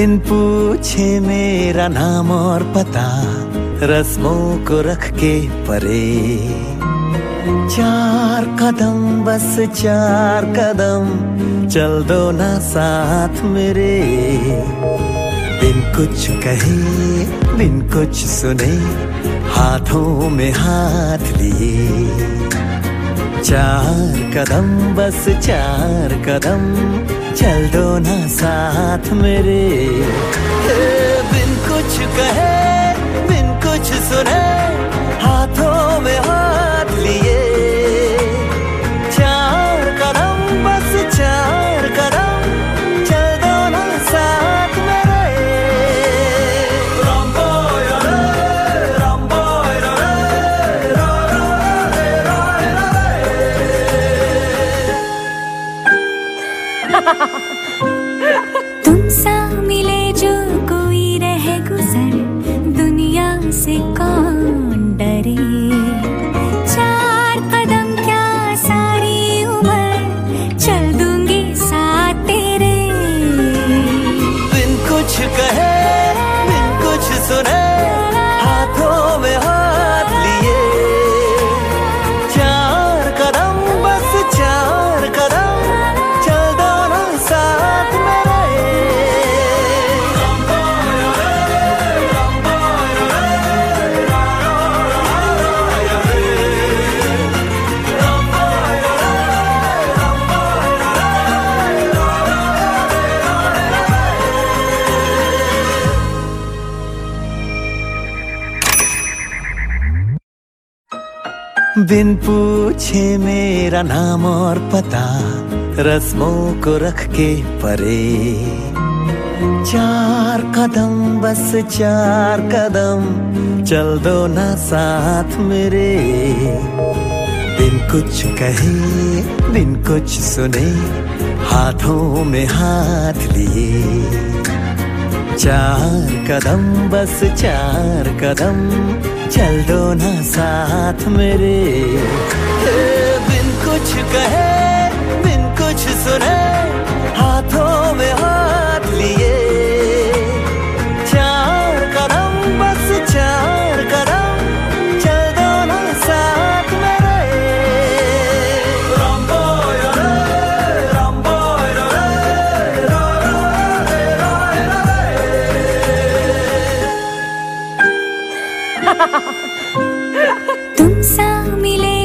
बिन पूछे मेरा नाम और पता, रस्मों को रख के परे। चार कदम, बस चार कदम, चल दो ना साथ मेरे। बिन कुछ कहे बिन कुछ सुने, हाथों में हाथ लिए। चार कदम, बस चार कदम चल दो ना साथ मेरे। बिन कुछ कहे Oh. बिन पूछे मेरा नाम और पता, रस्मों को रख के परे। चार कदम, बस चार कदम, चल दो ना साथ मेरे। बिन कुछ कहे, बिन कुछ सुने, हाथों में हाथ लिए। चार कदम, बस चार कदम। चल दो ना साथ मेरे। बिन कुछ कहे, बिन कुछ सुने। तुम सा मिले